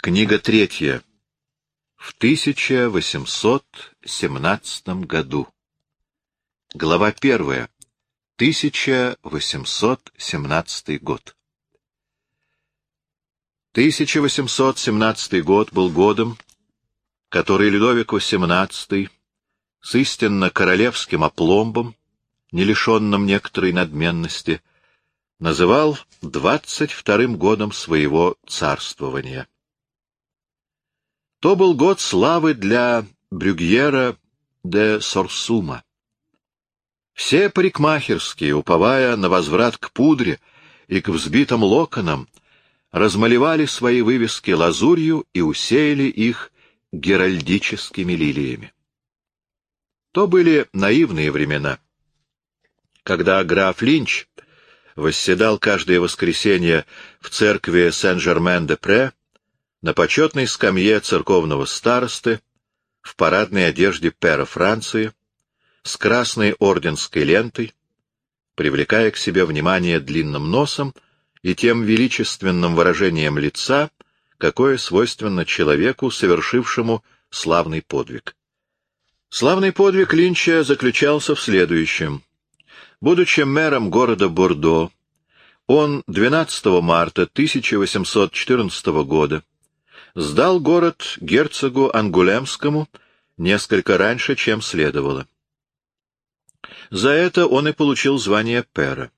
Книга третья. В 1817 году. Глава первая. 1817 год. 1817 год был годом, который Людовик XVIII с истинно королевским опломбом, не лишенным некоторой надменности, называл двадцать вторым годом своего царствования. То был год славы для Брюгьера де Сорсума. Все парикмахерские, уповая на возврат к пудре и к взбитым локонам, размалевали свои вывески лазурью и усеяли их геральдическими лилиями. То были наивные времена, когда граф Линч восседал каждое воскресенье в церкви Сен-Жермен-де-Пре на почетной скамье церковного старосты, в парадной одежде пера Франции, с красной орденской лентой, привлекая к себе внимание длинным носом и тем величественным выражением лица, какое свойственно человеку, совершившему славный подвиг. Славный подвиг Линча заключался в следующем. Будучи мэром города Бордо, он 12 марта 1814 года сдал город герцогу Ангулемскому несколько раньше, чем следовало. За это он и получил звание пера.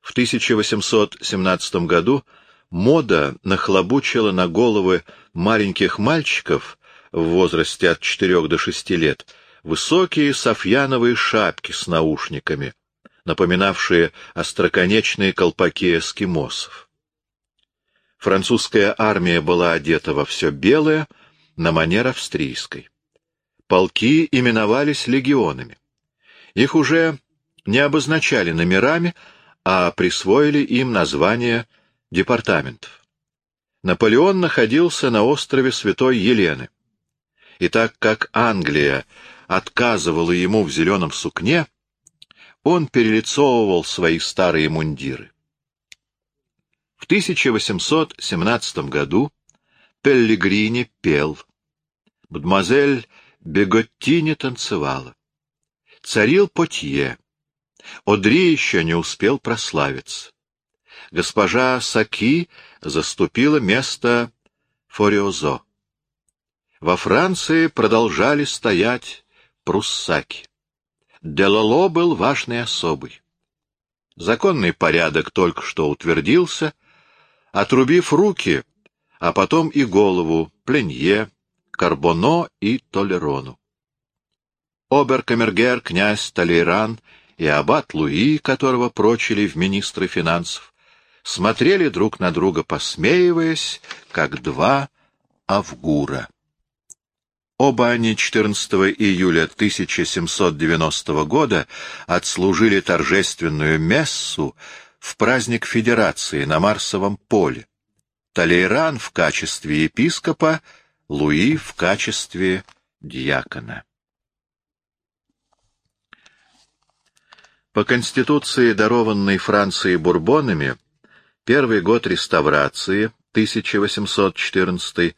В 1817 году мода нахлобучила на головы маленьких мальчиков в возрасте от 4 до 6 лет высокие софьяновые шапки с наушниками, напоминавшие остроконечные колпаки эскимосов. Французская армия была одета во все белое, на манер австрийской. Полки именовались легионами. Их уже не обозначали номерами, а присвоили им название департаментов. Наполеон находился на острове Святой Елены. И так как Англия отказывала ему в зеленом сукне, он перелицовывал свои старые мундиры. В 1817 году Пеллегрини пел, мадемуазель Беготтини танцевала, царил Потье, Одри еще не успел прославиться. Госпожа Саки заступила место Фориозо. Во Франции продолжали стоять пруссаки. Делоло был важной особой. Законный порядок только что утвердился — отрубив руки, а потом и голову Пленье, Карбоно и Толерону. Оберкамергер, князь Толейран и аббат Луи, которого прочили в министры финансов, смотрели друг на друга, посмеиваясь, как два авгура. Оба они 14 июля 1790 года отслужили торжественную мессу в праздник Федерации на Марсовом поле, Талейран в качестве епископа, Луи в качестве диакона. По Конституции, дарованной Франции бурбонами, первый год реставрации, 1814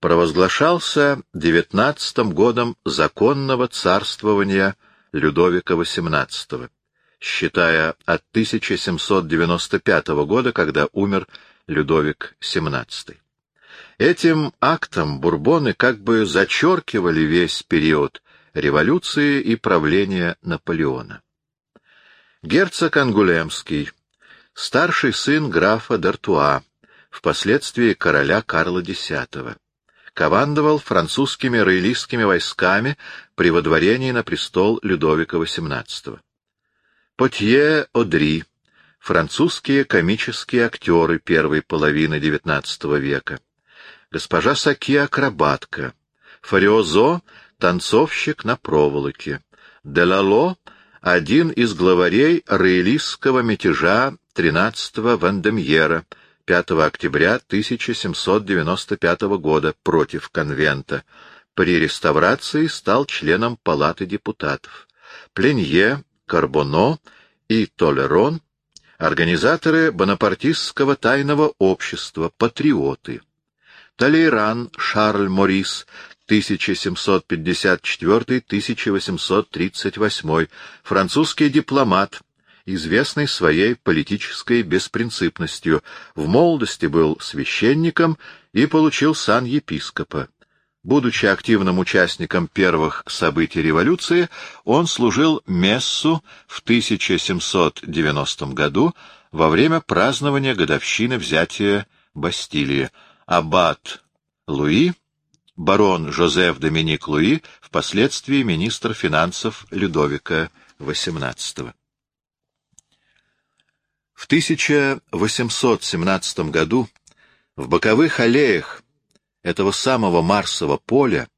провозглашался девятнадцатым годом законного царствования Людовика XVIII считая от 1795 года, когда умер Людовик XVII. Этим актом бурбоны как бы зачеркивали весь период революции и правления Наполеона. Герцог Ангулемский, старший сын графа Д'Артуа, впоследствии короля Карла X, командовал французскими роялистскими войсками при водворении на престол Людовика XVIII. Потье Одри, французские комические актеры первой половины XIX века. Госпожа Саки — акробатка. Фариозо — танцовщик на проволоке. Делало — один из главарей роялистского мятежа 13-го Вандемьера 5 октября 1795 года против конвента. При реставрации стал членом Палаты депутатов. Пленье Карбоно и Толерон — организаторы бонапартистского тайного общества, патриоты. Толейран Шарль Морис, 1754-1838, французский дипломат, известный своей политической беспринципностью, в молодости был священником и получил сан епископа. Будучи активным участником первых событий революции, он служил мессу в 1790 году во время празднования годовщины взятия Бастилии. Аббат Луи, барон Жозеф Доминик Луи, впоследствии министр финансов Людовика XVIII. В 1817 году в боковых аллеях этого самого Марсового поля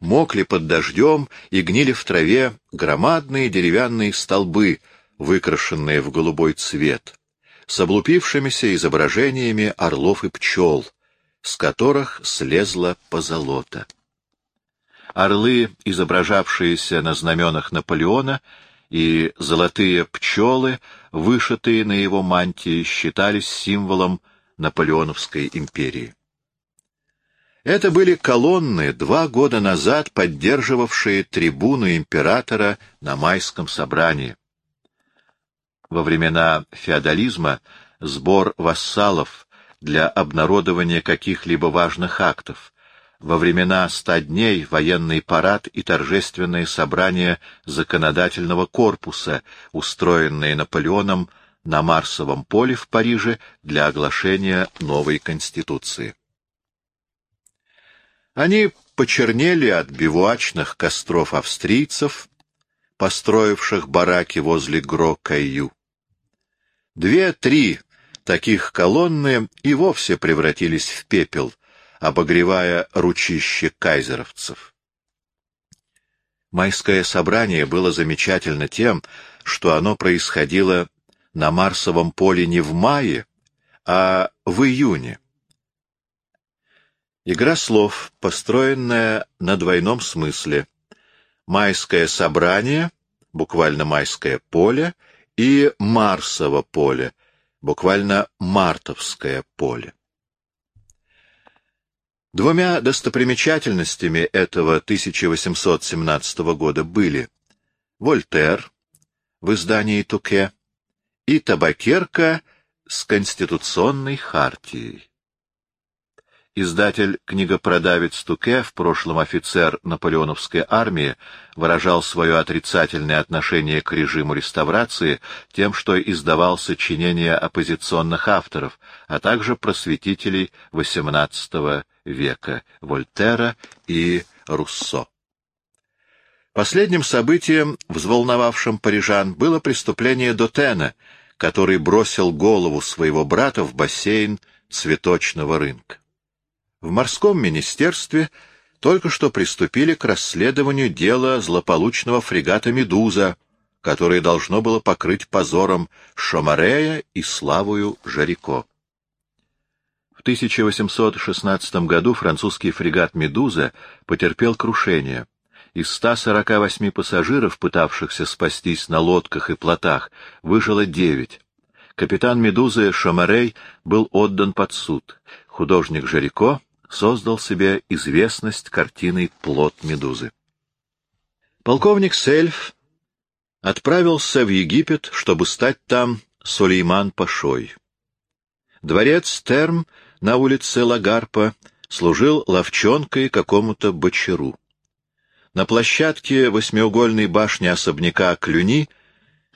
мокли под дождем и гнили в траве громадные деревянные столбы, выкрашенные в голубой цвет, с облупившимися изображениями орлов и пчел, с которых слезла позолота. Орлы, изображавшиеся на знаменах Наполеона, и золотые пчелы, вышитые на его мантии, считались символом Наполеоновской империи. Это были колонны, два года назад поддерживавшие трибуну императора на майском собрании. Во времена феодализма сбор вассалов для обнародования каких-либо важных актов, во времена ста дней военный парад и торжественные собрания законодательного корпуса, устроенные Наполеоном на Марсовом поле в Париже для оглашения новой Конституции. Они почернели от бивуачных костров австрийцев, построивших бараки возле Гро-Кайю. Две-три таких колонны и вовсе превратились в пепел, обогревая ручище кайзеровцев. Майское собрание было замечательно тем, что оно происходило на Марсовом поле не в мае, а в июне. Игра слов, построенная на двойном смысле. Майское собрание, буквально майское поле, и Марсово поле, буквально мартовское поле. Двумя достопримечательностями этого 1817 года были Вольтер в издании Туке и табакерка с конституционной хартией. Издатель-книгопродавец Туке, в прошлом офицер наполеоновской армии, выражал свое отрицательное отношение к режиму реставрации тем, что издавал сочинения оппозиционных авторов, а также просветителей XVIII века Вольтера и Руссо. Последним событием, взволновавшим парижан, было преступление Дотена, который бросил голову своего брата в бассейн цветочного рынка. В морском министерстве только что приступили к расследованию дела злополучного фрегата «Медуза», которое должно было покрыть позором Шомарея и славою Жарико. В 1816 году французский фрегат «Медуза» потерпел крушение. Из 148 пассажиров, пытавшихся спастись на лодках и плотах, выжило девять. Капитан «Медузы» Шомарей был отдан под суд. Художник Жарико создал себе известность картиной «Плод медузы». Полковник Сельф отправился в Египет, чтобы стать там Сулейман Пашой. Дворец Терм на улице Лагарпа служил ловчонкой какому-то бочару. На площадке восьмиугольной башни особняка Клюни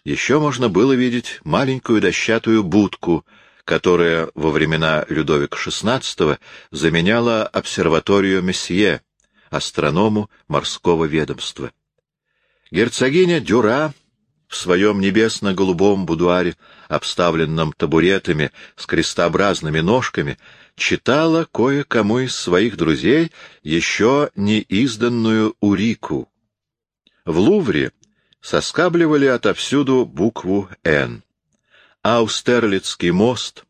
еще можно было видеть маленькую дощатую будку — которая во времена Людовика XVI заменяла обсерваторию Месье, астроному морского ведомства. Герцогиня Дюра в своем небесно-голубом будуаре, обставленном табуретами с крестообразными ножками, читала кое-кому из своих друзей еще не изданную Урику. В Лувре соскабливали отовсюду букву «Н». Аустерлицкий мост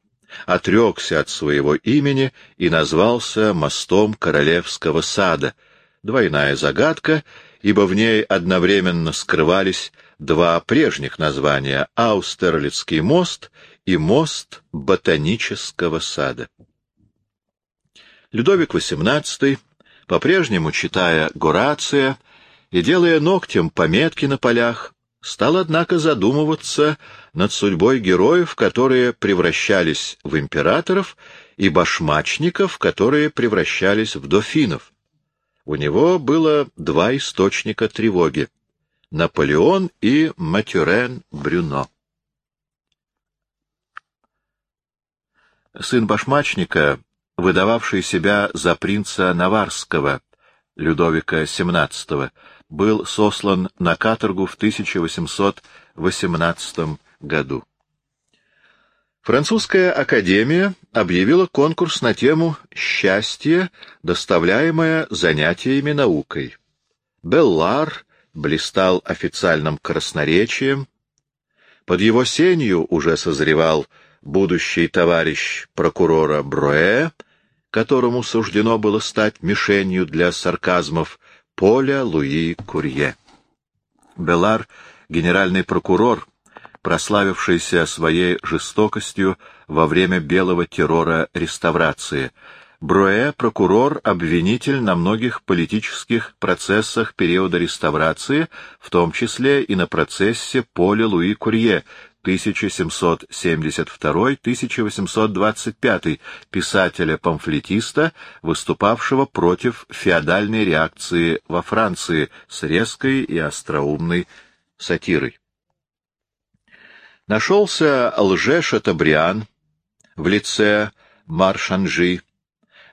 отрекся от своего имени и назвался мостом Королевского сада. Двойная загадка, ибо в ней одновременно скрывались два прежних названия — Аустерлицкий мост и мост Ботанического сада. Людовик XVIII, по-прежнему читая Горация и делая ногтем пометки на полях, стал, однако, задумываться над судьбой героев, которые превращались в императоров, и башмачников, которые превращались в дофинов. У него было два источника тревоги — Наполеон и Матюрен Брюно. Сын башмачника, выдававший себя за принца Наварского, Людовика XVII, был сослан на каторгу в 1818 году. Французская академия объявила конкурс на тему «Счастье, доставляемое занятиями наукой». Беллар блистал официальным красноречием. Под его сенью уже созревал будущий товарищ прокурора Броэ, которому суждено было стать мишенью для сарказмов Поля Луи Курье. Белар, генеральный прокурор, прославившийся своей жестокостью во время белого террора реставрации. Броэ — прокурор-обвинитель на многих политических процессах периода реставрации, в том числе и на процессе Поля Луи Курье, 1772-1825, писателя-памфлетиста, выступавшего против феодальной реакции во Франции с резкой и остроумной сатирой. Нашелся лже-шатабриан в лице Маршанжи,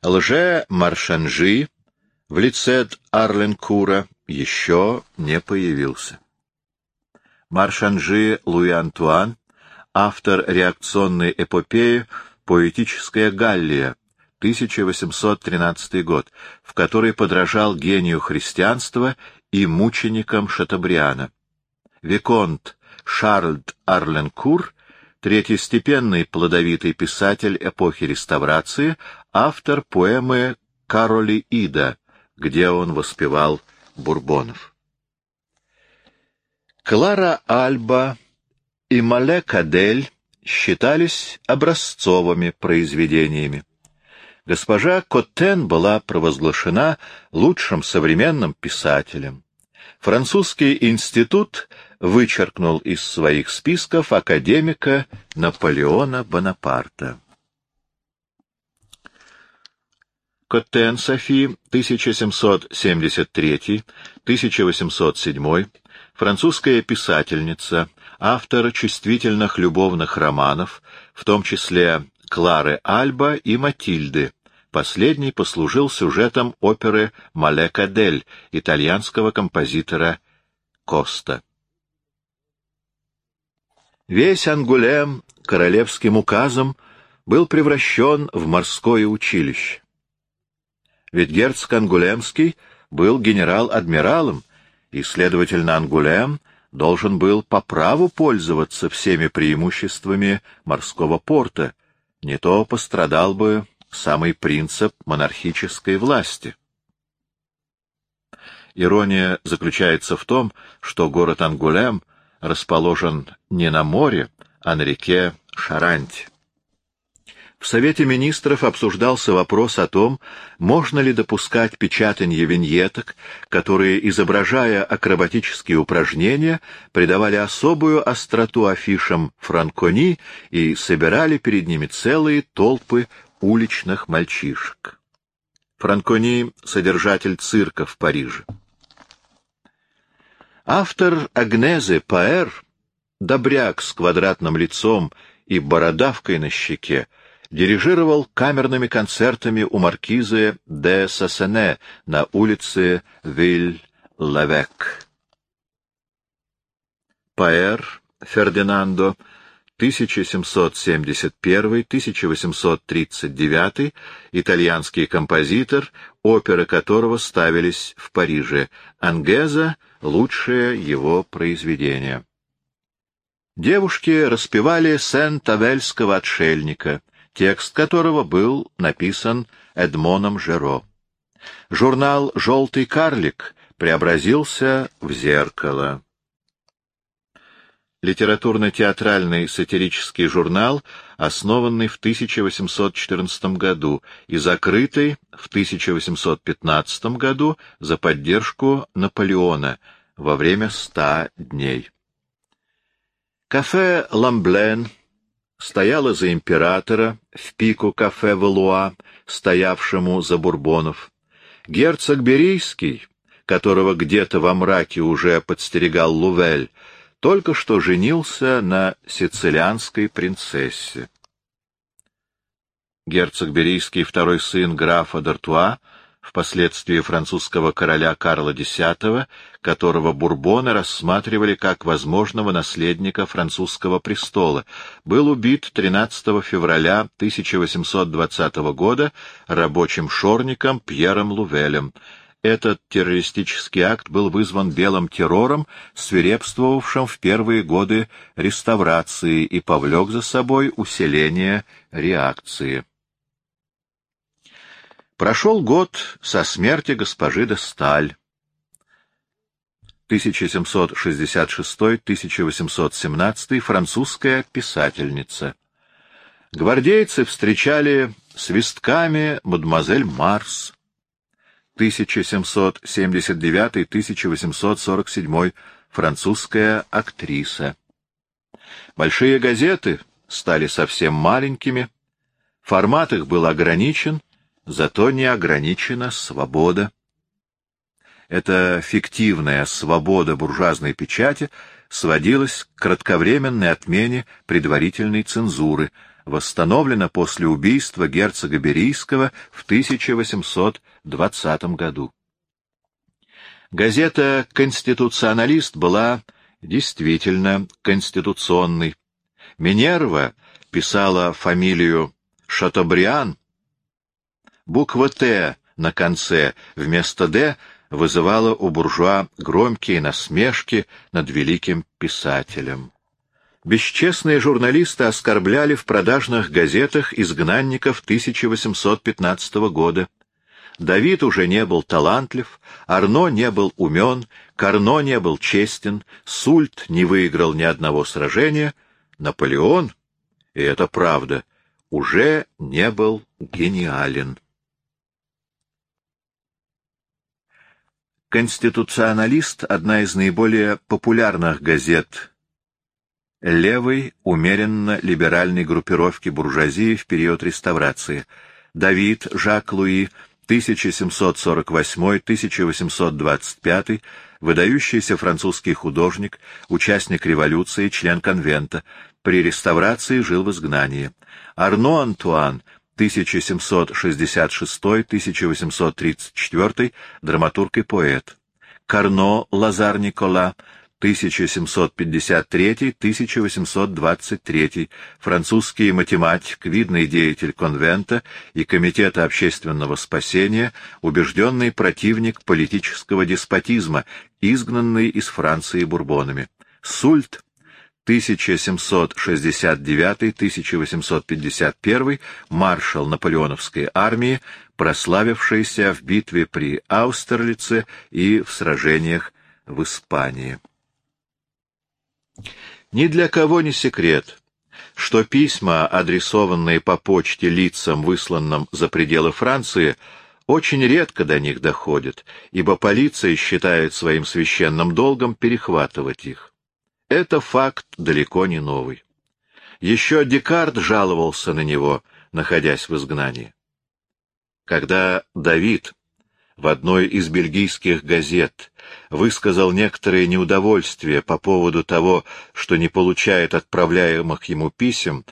лже-Маршанжи в лице Арленкура еще не появился. Маршанжи Луи Антуан, автор реакционной эпопеи «Поэтическая Галлия», 1813 год, в которой подражал гению христианства и мученикам Шатабриана. Виконт Шарль Арленкур, третьестепенный плодовитый писатель эпохи реставрации, автор поэмы «Кароли Ида», где он воспевал бурбонов. Клара Альба и Мале Кадель считались образцовыми произведениями. Госпожа Коттен была провозглашена лучшим современным писателем. Французский институт вычеркнул из своих списков академика Наполеона Бонапарта. Коттен Софи, 1773-1807, французская писательница, автор чувствительных любовных романов, в том числе Клары Альба и Матильды. Последний послужил сюжетом оперы «Малека дель» итальянского композитора Коста. Весь Ангулем королевским указом был превращен в морское училище. Ведь герцог Ангулемский был генерал-адмиралом, и, следовательно, Ангулем должен был по праву пользоваться всеми преимуществами морского порта, не то пострадал бы самый принцип монархической власти. Ирония заключается в том, что город Ангулем расположен не на море, а на реке Шаранти. В Совете министров обсуждался вопрос о том, можно ли допускать печатание виньеток, которые, изображая акробатические упражнения, придавали особую остроту афишам франкони и собирали перед ними целые толпы уличных мальчишек. Франкони — содержатель цирка в Париже. Автор Агнезе Паэр, добряк с квадратным лицом и бородавкой на щеке, дирижировал камерными концертами у маркизы де Сассене на улице Виль-Лавек. Паэр Фердинандо 1771-1839, итальянский композитор, оперы которого ставились в Париже. Ангеза — лучшее его произведение. Девушки распевали Сен-Тавельского отшельника, текст которого был написан Эдмоном Жеро. Журнал «Желтый карлик» преобразился в зеркало. литературно-театральный сатирический журнал, основанный в 1814 году и закрытый в 1815 году за поддержку Наполеона во время ста дней. Кафе «Ламблен» стояло за императора в пику кафе «Валуа», стоявшему за Бурбонов. Герцог Берийский, которого где-то во мраке уже подстерегал Лувель, только что женился на сицилианской принцессе. Герцог Берийский, второй сын графа Д'Артуа, впоследствии французского короля Карла X, которого бурбоны рассматривали как возможного наследника французского престола, был убит 13 февраля 1820 года рабочим шорником Пьером Лувелем. Этот террористический акт был вызван белым террором, свирепствовавшим в первые годы реставрации и повлек за собой усиление реакции. Прошел год со смерти госпожи де Сталь. 1766-1817 французская писательница. Гвардейцы встречали свистками мадемуазель Марс. 1779-1847 французская актриса. Большие газеты стали совсем маленькими, формат их был ограничен, Зато не ограничена свобода. Эта фиктивная свобода буржуазной печати сводилась к кратковременной отмене предварительной цензуры, восстановлена после убийства герцога Берийского в 1820 году. Газета «Конституционалист» была действительно конституционной. Минерва писала фамилию Шатобриан Буква «Т» на конце вместо «Д» вызывала у буржуа громкие насмешки над великим писателем. Бесчестные журналисты оскорбляли в продажных газетах изгнанников 1815 года. Давид уже не был талантлив, Арно не был умен, Карно не был честен, Сульт не выиграл ни одного сражения, Наполеон, и это правда, уже не был гениален. «Конституционалист» — одна из наиболее популярных газет левой, умеренно-либеральной группировки буржуазии в период реставрации. Давид Жак Луи, 1748-1825, выдающийся французский художник, участник революции, член конвента, при реставрации жил в изгнании. Арно Антуан, 1766-1834, драматург и поэт. Карно Лазар Никола, 1753-1823, французский математик, видный деятель конвента и Комитета общественного спасения, убежденный противник политического деспотизма, изгнанный из Франции бурбонами. Сульт 1769-1851 маршал наполеоновской армии, прославившийся в битве при Аустерлице и в сражениях в Испании. Ни для кого не секрет, что письма, адресованные по почте лицам, высланным за пределы Франции, очень редко до них доходят, ибо полиция считает своим священным долгом перехватывать их. Это факт далеко не новый. Еще Декарт жаловался на него, находясь в изгнании. Когда Давид в одной из бельгийских газет высказал некоторое неудовольствие по поводу того, что не получает отправляемых ему писем,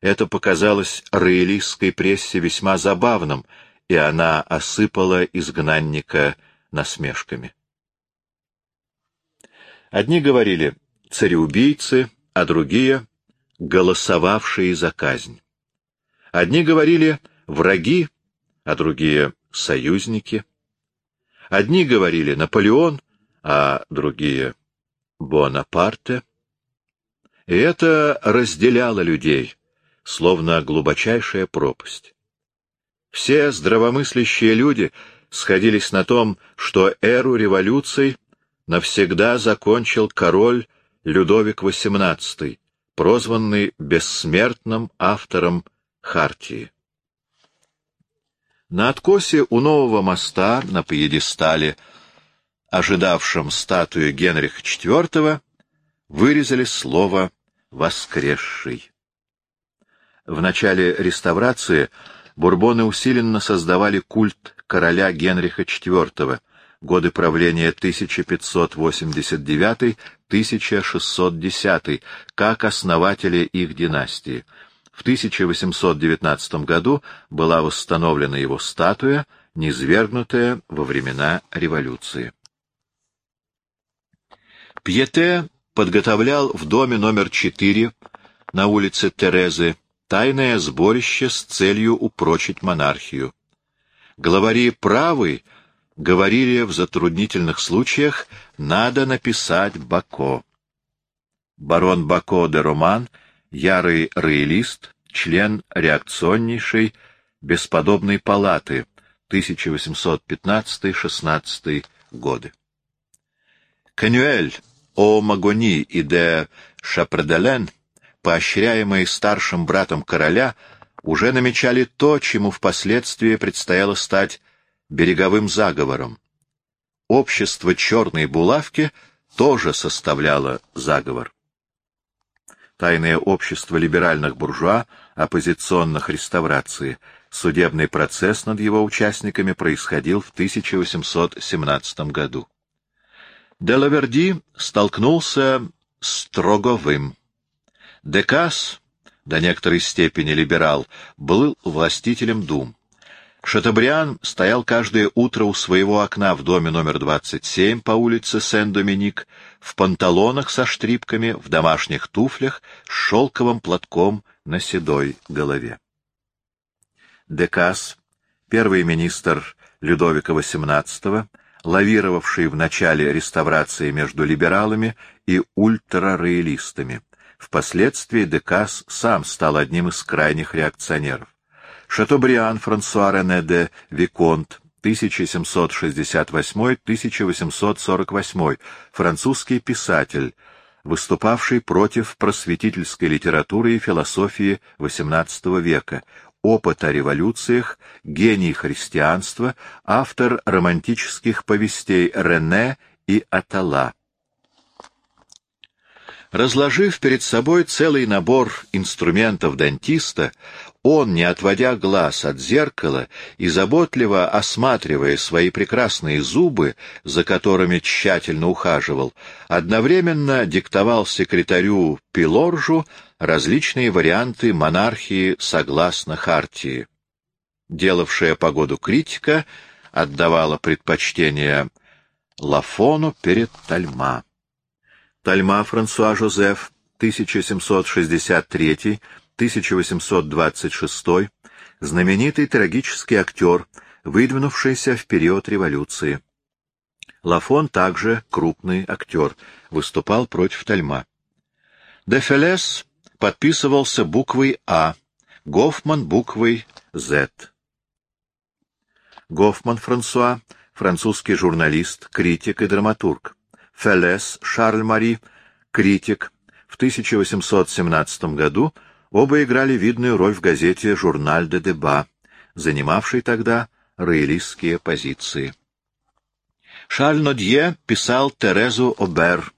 это показалось роялистской прессе весьма забавным, и она осыпала изгнанника насмешками. Одни говорили, цареубийцы, а другие — голосовавшие за казнь. Одни говорили «враги», а другие — «союзники». Одни говорили «Наполеон», а другие — «Бонапарте». И это разделяло людей, словно глубочайшая пропасть. Все здравомыслящие люди сходились на том, что эру революций навсегда закончил король Людовик XVIII, прозванный бессмертным автором Хартии. На откосе у нового моста на пьедестале, ожидавшем статую Генриха IV, вырезали слово «воскресший». В начале реставрации бурбоны усиленно создавали культ короля Генриха IV, годы правления 1589-1610, как основателя их династии. В 1819 году была восстановлена его статуя, низвергнутая во времена революции. Пьете подготовлял в доме номер 4 на улице Терезы тайное сборище с целью упрочить монархию. Главари правы говорили в затруднительных случаях «надо написать Бако». Барон Бако де Роман, ярый роялист, член реакционнейшей бесподобной палаты 1815-16 годы. Канюэль о Магони и де Шапределен, поощряемые старшим братом короля, уже намечали то, чему впоследствии предстояло стать береговым заговором. Общество черной булавки тоже составляло заговор. Тайное общество либеральных буржуа, оппозиционных реставрации, судебный процесс над его участниками происходил в 1817 году. Делаверди столкнулся с Троговым. Декас, до некоторой степени либерал, был властителем дум. Шатабриан стоял каждое утро у своего окна в доме номер 27 по улице Сен-Доминик, в панталонах со штрипками, в домашних туфлях, с шелковым платком на седой голове. Декас, первый министр Людовика XVIII, лавировавший в начале реставрации между либералами и ультрароялистами. Впоследствии Декас сам стал одним из крайних реакционеров. Шатобриан Франсуа Рене де Виконт, 1768-1848, французский писатель, выступавший против просветительской литературы и философии XVIII века, опыт о революциях, гений христианства, автор романтических повестей Рене и Атала. Разложив перед собой целый набор инструментов дантиста, он, не отводя глаз от зеркала и заботливо осматривая свои прекрасные зубы, за которыми тщательно ухаживал, одновременно диктовал секретарю Пилоржу различные варианты монархии согласно Хартии. Делавшая погоду критика отдавала предпочтение Лафону перед Тальма. Тальма Франсуа Жозеф, 1763-1826, знаменитый трагический актер, выдвинувшийся в период революции. Лафон также крупный актер, выступал против Тальма. Де Фелес подписывался буквой А, Гофман буквой З. Гофман Франсуа, французский журналист, критик и драматург. Фелес Шарль-Мари, критик. В 1817 году оба играли видную роль в газете «Журналь де Деба», занимавшей тогда роялистские позиции. Шарль Нодье писал Терезу Обер,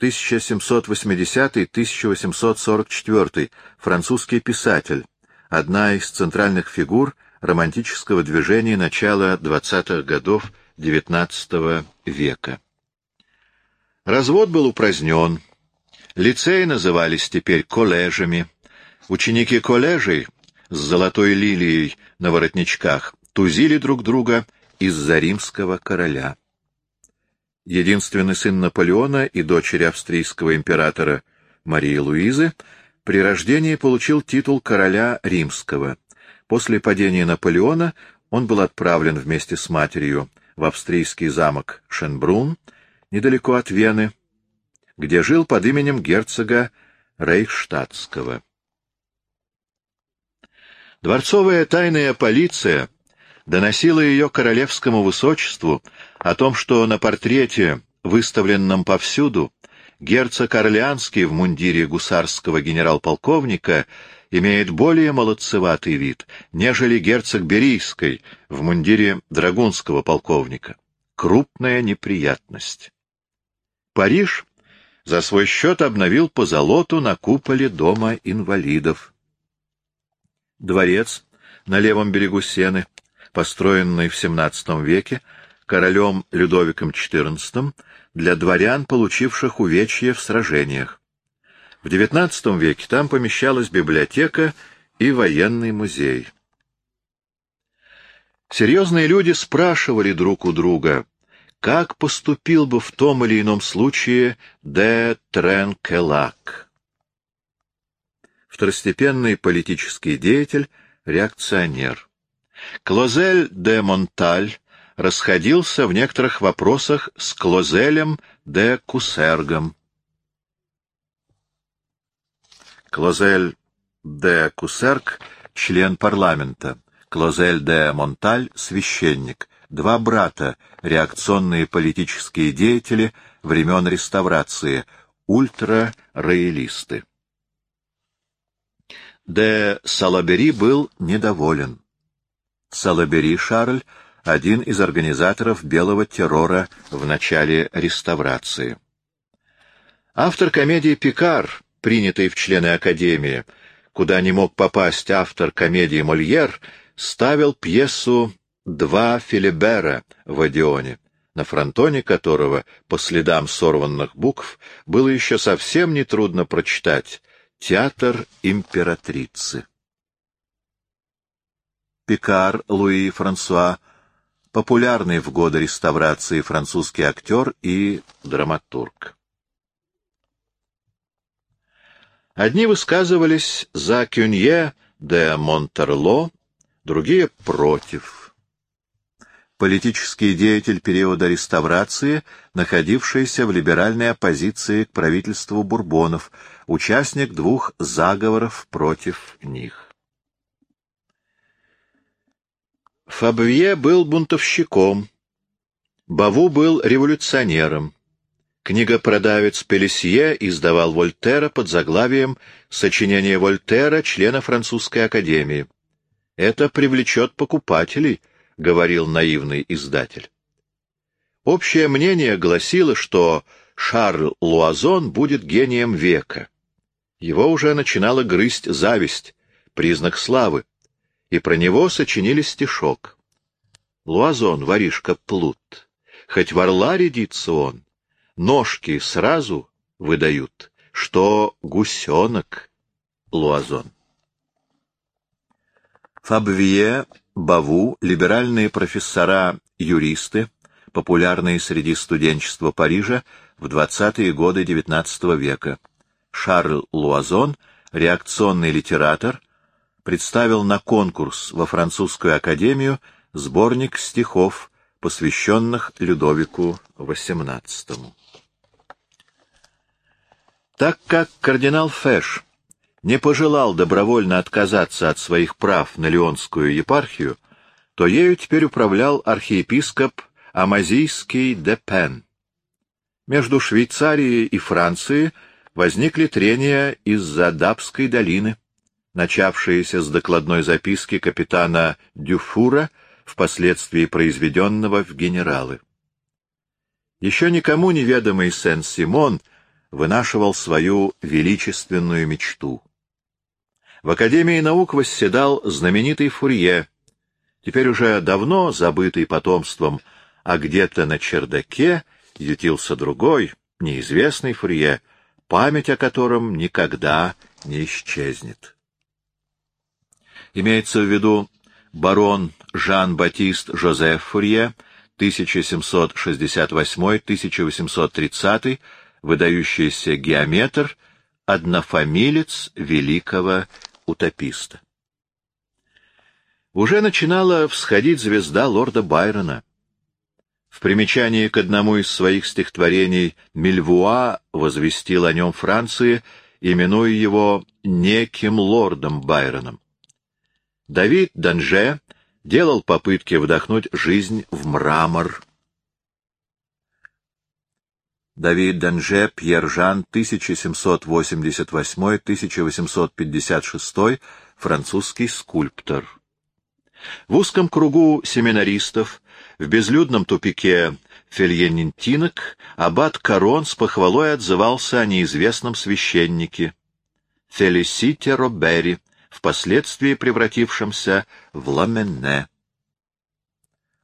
1780-1844, французский писатель, одна из центральных фигур романтического движения начала 20-х годов XIX века. Развод был упразднен, лицеи назывались теперь коллежами, ученики коллежей с золотой лилией на воротничках тузили друг друга из-за римского короля. Единственный сын Наполеона и дочери австрийского императора Марии Луизы, при рождении получил титул короля римского. После падения Наполеона он был отправлен вместе с матерью в австрийский замок Шенбрун, недалеко от Вены, где жил под именем герцога Рейхштадтского. Дворцовая тайная полиция доносила ее королевскому высочеству о том, что на портрете, выставленном повсюду, герцог Орлеанский в мундире гусарского генерал-полковника имеет более молодцеватый вид, нежели герцог Берийской в мундире драгунского полковника. Крупная неприятность. Париж за свой счет обновил позолоту на куполе дома инвалидов. Дворец на левом берегу Сены, построенный в XVII веке королем Людовиком XIV для дворян, получивших увечья в сражениях. В XIX веке там помещалась библиотека и военный музей. Серьезные люди спрашивали друг у друга, как поступил бы в том или ином случае де Тренкелак. Второстепенный политический деятель, реакционер. Клозель де Монталь расходился в некоторых вопросах с Клозелем де Кусергом. Клозель де Кусерг — член парламента, Клозель де Монталь — священник, два брата, реакционные политические деятели времен реставрации, ультра-роялисты. Де Салабери был недоволен. Салабери Шарль — один из организаторов белого террора в начале реставрации. Автор комедии «Пикар», принятый в члены Академии, куда не мог попасть автор комедии «Мольер», ставил пьесу «Два Филибера» в Одионе, на фронтоне которого, по следам сорванных букв, было еще совсем нетрудно прочитать «Театр императрицы». Пикар Луи Франсуа, популярный в годы реставрации французский актер и драматург. Одни высказывались за Кюнье де Монтерло, другие — против. Политический деятель периода реставрации, находившийся в либеральной оппозиции к правительству Бурбонов, участник двух заговоров против них. Фабвье был бунтовщиком, Баву был революционером. Книгопродавец Пелесье издавал Вольтера под заглавием «Сочинение Вольтера, члена французской академии». «Это привлечет покупателей», — говорил наивный издатель. Общее мнение гласило, что Шарль Луазон будет гением века. Его уже начинала грызть зависть, признак славы, и про него сочинили стишок. Луазон, воришка плут, хоть в орла рядится он, ножки сразу выдают, что гусенок Луазон. Фабвие, Баву, либеральные профессора-юристы, популярные среди студенчества Парижа в 20-е годы XIX века. Шарль Луазон, реакционный литератор, представил на конкурс во французскую академию сборник стихов, посвященных Людовику XVIII. Так как кардинал Фэш не пожелал добровольно отказаться от своих прав на Леонскую епархию, то ею теперь управлял архиепископ Амазийский де Пен. Между Швейцарией и Францией возникли трения из-за Дабской долины, начавшиеся с докладной записки капитана Дюфура, впоследствии произведенного в генералы. Еще никому неведомый Сен-Симон вынашивал свою величественную мечту. В Академии наук восседал знаменитый Фурье, теперь уже давно забытый потомством, а где-то на чердаке ютился другой, неизвестный Фурье, память о котором никогда не исчезнет. Имеется в виду барон Жан-Батист Жозеф Фурье, 1768-1830, выдающийся геометр, однофамилец великого утописта. Уже начинала всходить звезда лорда Байрона. В примечании к одному из своих стихотворений Мильвуа возвестил о нем Франции, именуя его неким лордом Байроном. Давид Данже делал попытки вдохнуть жизнь в мрамор. Давид Данже, Пьер Жан, 1788-1856, французский скульптор. В узком кругу семинаристов, в безлюдном тупике фельенентинок, аббат Корон с похвалой отзывался о неизвестном священнике Фелисите Робери, впоследствии превратившемся в Ламенне.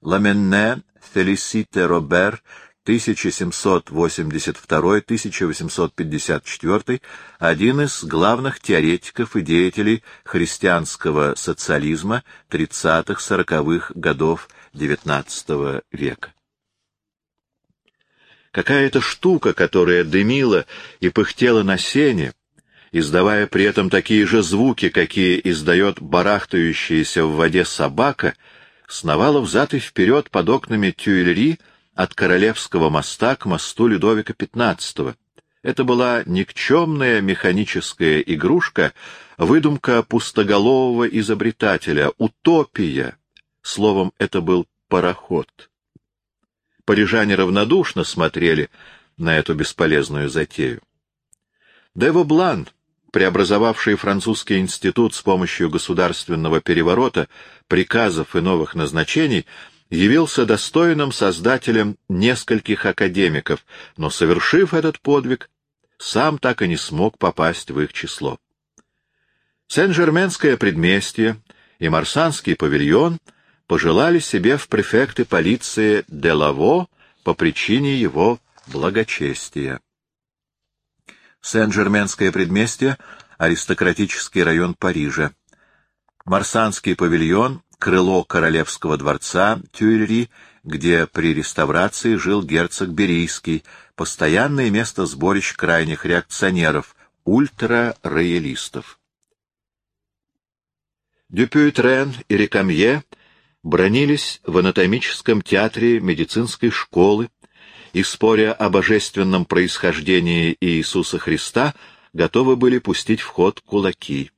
Ламенне Фелисите Робер 1782-1854, один из главных теоретиков и деятелей христианского социализма 30-40-х годов XIX века. Какая-то штука, которая дымила и пыхтела на сене, издавая при этом такие же звуки, какие издает барахтающаяся в воде собака, сновала взад и вперед под окнами Тюильри от Королевского моста к мосту Людовика XV. Это была никчемная механическая игрушка, выдумка пустоголового изобретателя, утопия. Словом, это был пароход. Парижане равнодушно смотрели на эту бесполезную затею. Дево Блан, преобразовавший французский институт с помощью государственного переворота, приказов и новых назначений, явился достойным создателем нескольких академиков, но, совершив этот подвиг, сам так и не смог попасть в их число. Сен-Жерменское предместье и Марсанский павильон пожелали себе в префекты полиции Делаво по причине его благочестия. Сен-Жерменское предместье — аристократический район Парижа. Марсанский павильон — крыло королевского дворца Тюильри, где при реставрации жил герцог Берийский, постоянное место сборищ крайних реакционеров, ультра-роялистов. Дюпюйтрен и Рекамье бронились в анатомическом театре медицинской школы, и, споря о божественном происхождении Иисуса Христа, готовы были пустить в ход кулаки.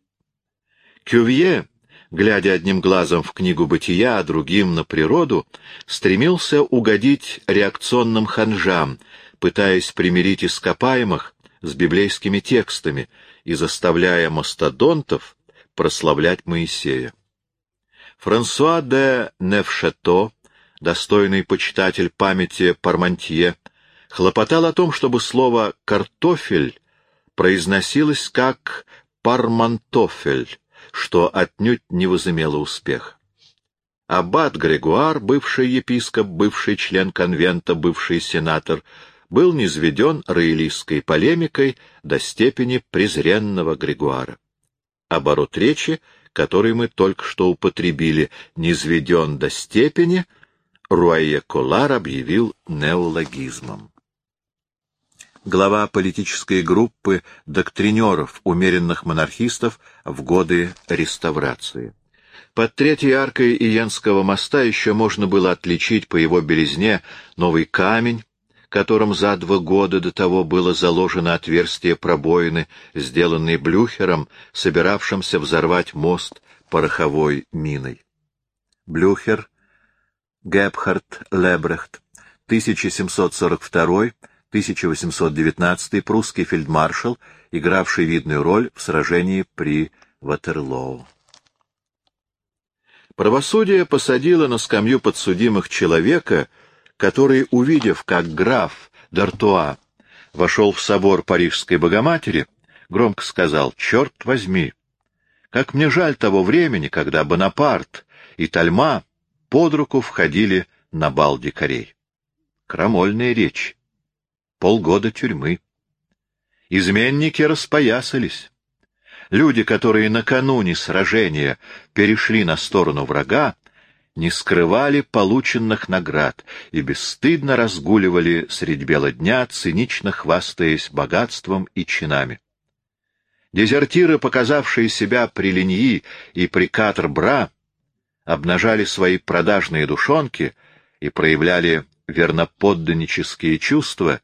Кювье, глядя одним глазом в книгу бытия, а другим на природу, стремился угодить реакционным ханжам, пытаясь примирить ископаемых с библейскими текстами и заставляя мастодонтов прославлять Моисея. Франсуа де Невшето достойный почитатель памяти Пармантье, хлопотал о том, чтобы слово «картофель» произносилось как «пармантофель», что отнюдь не возымело успеха. Аббат Грегуар, бывший епископ, бывший член конвента, бывший сенатор, был низведен роялистской полемикой до степени презренного Грегуара. Оборот речи, который мы только что употребили, низведен до степени — Руае Колар объявил неологизмом. Глава политической группы доктринеров, умеренных монархистов в годы реставрации. Под третьей аркой Иенского моста еще можно было отличить по его белизне новый камень, которым за два года до того было заложено отверстие пробоины, сделанной Блюхером, собиравшимся взорвать мост пороховой миной. Блюхер Гебхард Лебрехт, 1742-1819, прусский фельдмаршал, игравший видную роль в сражении при Ватерлоу. Правосудие посадило на скамью подсудимых человека, который, увидев, как граф Д'Артуа вошел в собор Парижской Богоматери, громко сказал «Черт возьми! Как мне жаль того времени, когда Бонапарт и Тальма под руку входили на бал дикарей. Крамольная речь. Полгода тюрьмы. Изменники распоясались. Люди, которые накануне сражения перешли на сторону врага, не скрывали полученных наград и бесстыдно разгуливали средь бела дня, цинично хвастаясь богатством и чинами. Дезертиры, показавшие себя при Линьи и при Катр-Бра, обнажали свои продажные душонки и проявляли верноподданнические чувства,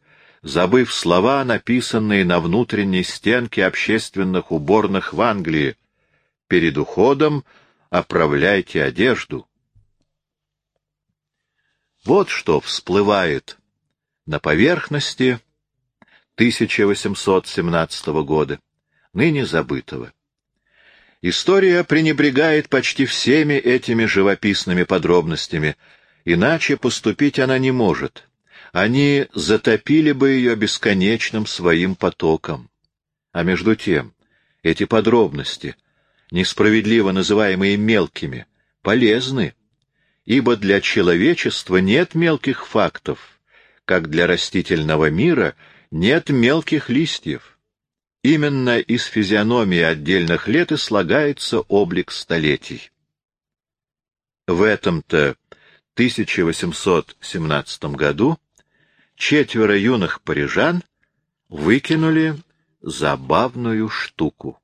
забыв слова, написанные на внутренней стенке общественных уборных в Англии «Перед уходом оправляйте одежду, Вот что всплывает на поверхности 1817 года, ныне забытого. История пренебрегает почти всеми этими живописными подробностями, иначе поступить она не может. Они затопили бы ее бесконечным своим потоком. А между тем, эти подробности, несправедливо называемые мелкими, полезны, ибо для человечества нет мелких фактов, как для растительного мира нет мелких листьев. Именно из физиономии отдельных лет и слагается облик столетий. В этом-то 1817 году четверо юных парижан выкинули забавную штуку.